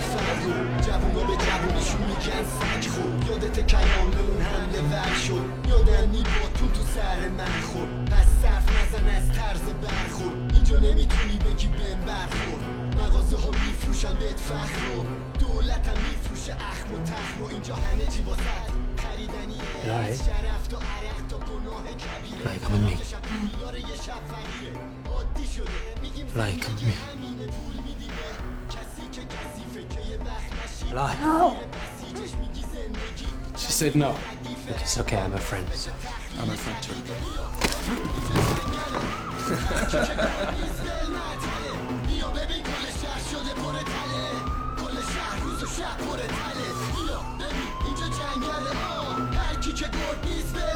فردا جوونا به جوونشون میگن سگ خور یادت اون حمله ور شد یادم تو سر من خور پس صرف نزن از طرز برخور اینجا نمی‌تونی بگی بهم برخور مغازه ها میفروشن بهت فخر دولت هم میفروشه و اینجا همه چی واسد خریدنیه. از شرف تا عرق with me وقت نشی الهی بسیجش میگی زندگی She said no. It's okay I'm a friend so. I'm her friend too. بیا ببین کل شهر شده پر تله کل شهر روز و شب پر تله بیا ببین اینجا جنگله آه هر کی که گرد نیست ول نتله